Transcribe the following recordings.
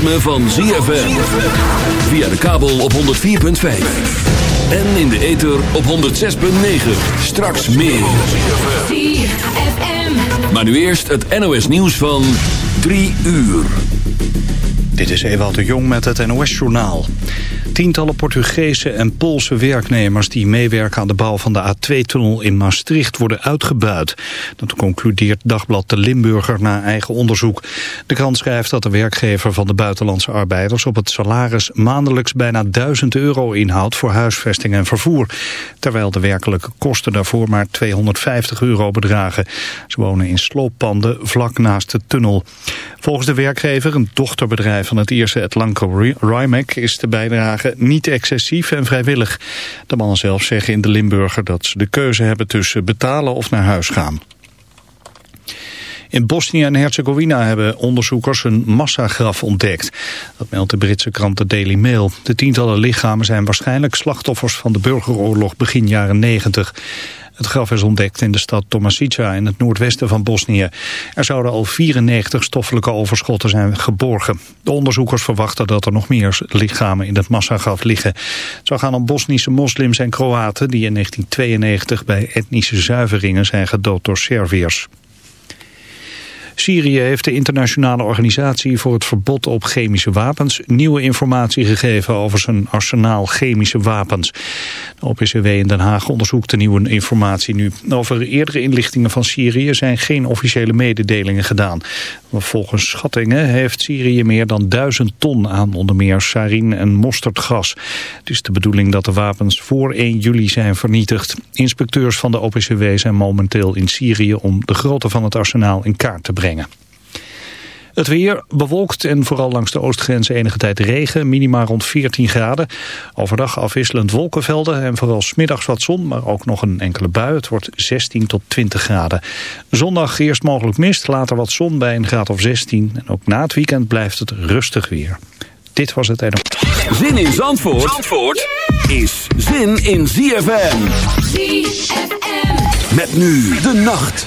ritme van ZFM. Via de kabel op 104.5. En in de ether op 106.9. Straks meer. ZFM. Maar nu eerst het NOS nieuws van 3 uur. Dit is Ewald de Jong met het NOS-journaal. Tientallen Portugese en Poolse werknemers die meewerken aan de bouw van de A2-tunnel in Maastricht worden uitgebuit. Dat concludeert Dagblad de Limburger na eigen onderzoek. De krant schrijft dat de werkgever van de buitenlandse arbeiders op het salaris maandelijks bijna 1000 euro inhoudt voor huisvesting en vervoer. Terwijl de werkelijke kosten daarvoor maar 250 euro bedragen. Ze wonen in slooppanden vlak naast de tunnel. Volgens de werkgever, een dochterbedrijf van het Ierse Atlanco Rimac, is de bijdrage niet excessief en vrijwillig. De mannen zelf zeggen in de Limburger dat ze de keuze hebben tussen betalen of naar huis gaan. In Bosnië en Herzegovina hebben onderzoekers een massagraf ontdekt. Dat meldt de Britse krant The Daily Mail. De tientallen lichamen zijn waarschijnlijk slachtoffers van de burgeroorlog begin jaren 90. Het graf is ontdekt in de stad Tomasica in het noordwesten van Bosnië. Er zouden al 94 stoffelijke overschotten zijn geborgen. De onderzoekers verwachten dat er nog meer lichamen in het massagraf liggen. Het zou gaan om Bosnische moslims en Kroaten die in 1992 bij etnische zuiveringen zijn gedood door Serviërs. Syrië heeft de internationale organisatie voor het verbod op chemische wapens nieuwe informatie gegeven over zijn arsenaal chemische wapens. De OPCW in Den Haag onderzoekt de nieuwe informatie nu. Over eerdere inlichtingen van Syrië zijn geen officiële mededelingen gedaan. Volgens schattingen heeft Syrië meer dan duizend ton aan onder meer sarin en mosterdgas. Het is de bedoeling dat de wapens voor 1 juli zijn vernietigd. Inspecteurs van de OPCW zijn momenteel in Syrië om de grootte van het arsenaal in kaart te brengen. Het weer bewolkt en vooral langs de oostgrens enige tijd regen, minima rond 14 graden. Overdag afwisselend wolkenvelden en vooral smiddags wat zon, maar ook nog een enkele bui. Het wordt 16 tot 20 graden. Zondag eerst mogelijk mist, later wat zon bij een graad of 16. En ook na het weekend blijft het rustig weer. Dit was het einde. Zin in Zandvoort, Zandvoort is zin in ZFM. ZFM. Met nu de nacht.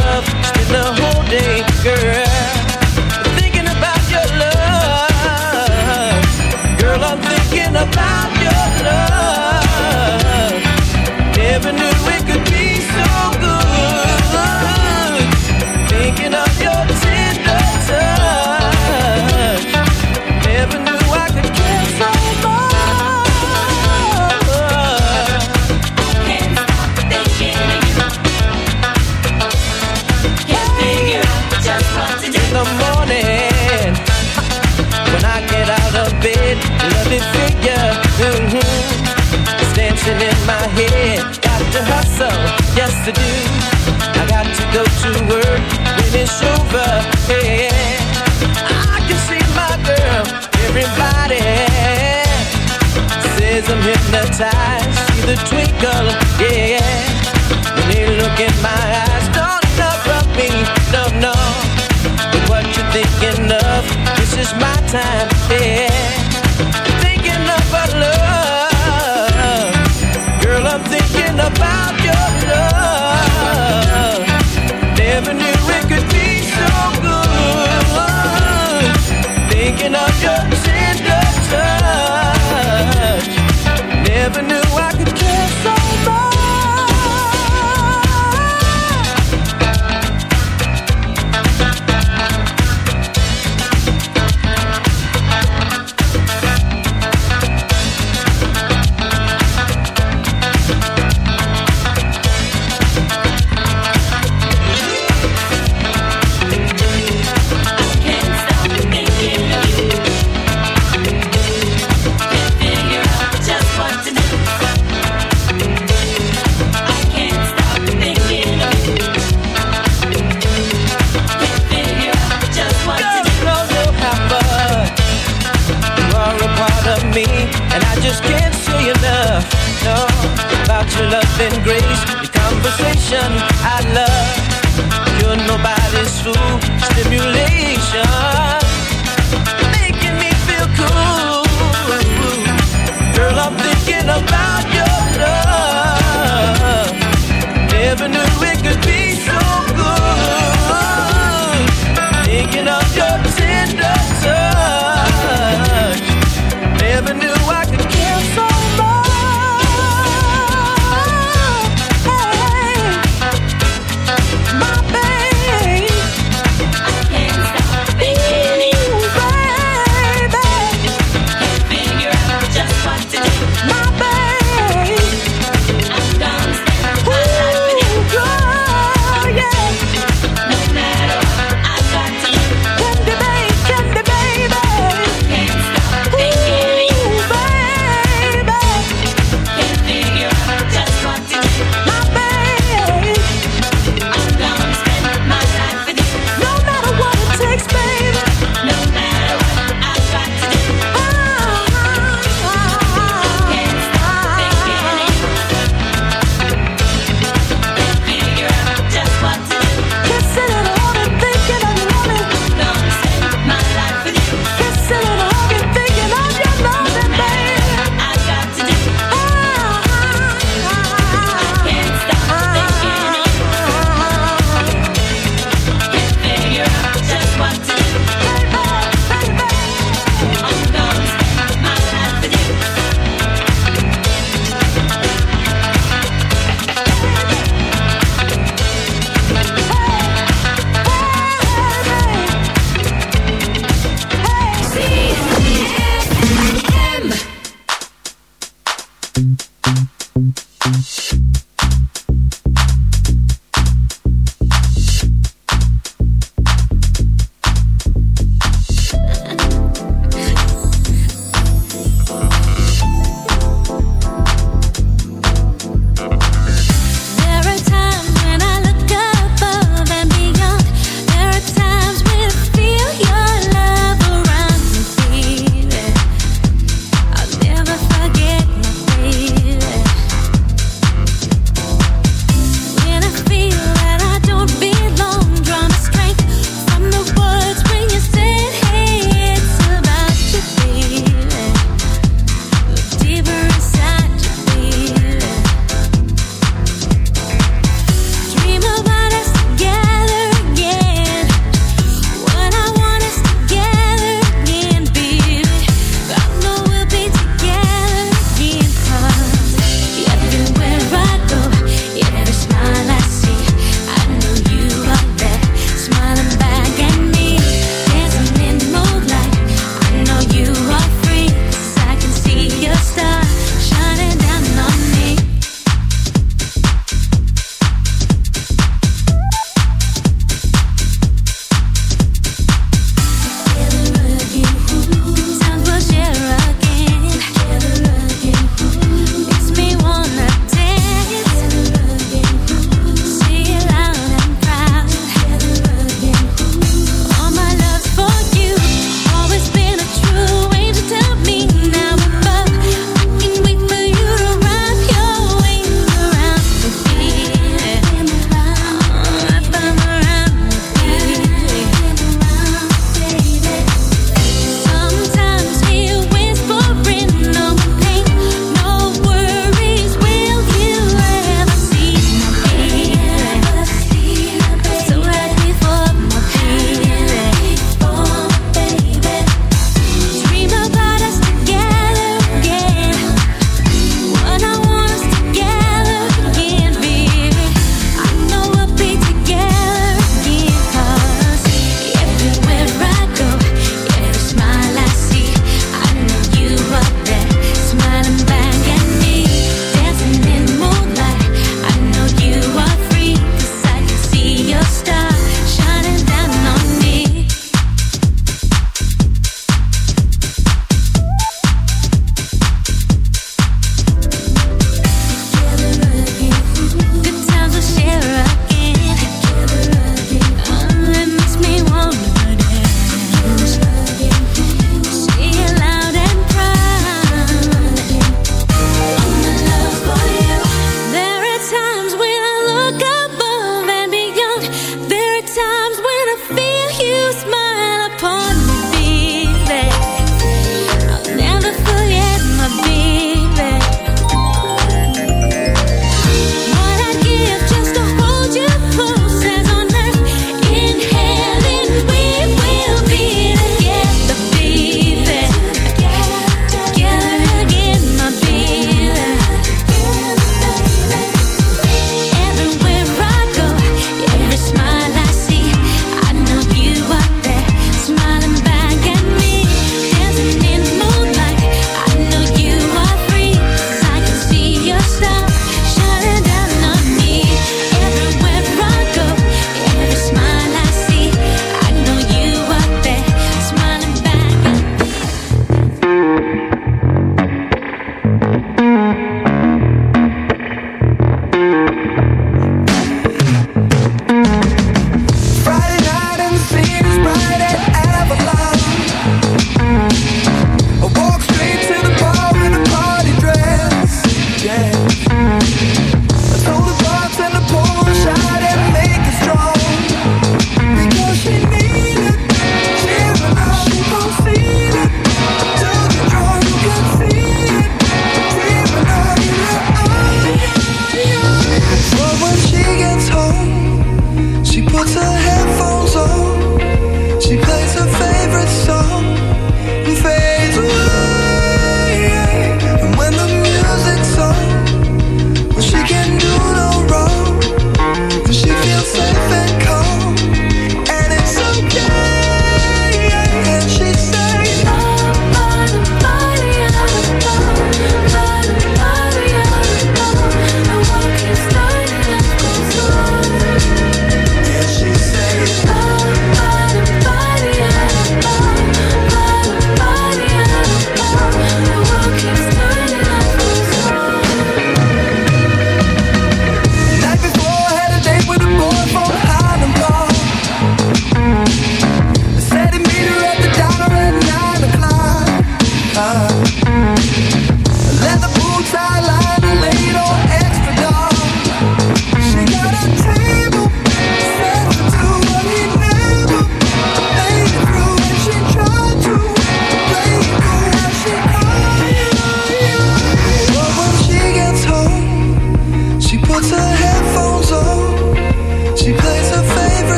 love to do. I got to go to work when it's over. Hey, I can see my girl. Everybody says I'm hypnotized. See the twinkle, yeah. When they look in my eyes, don't love me, no, no. But what you thinking of? This is my time, yeah. Thinking of love, girl. I'm thinking about. never knew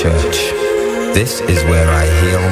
church. This is where I heal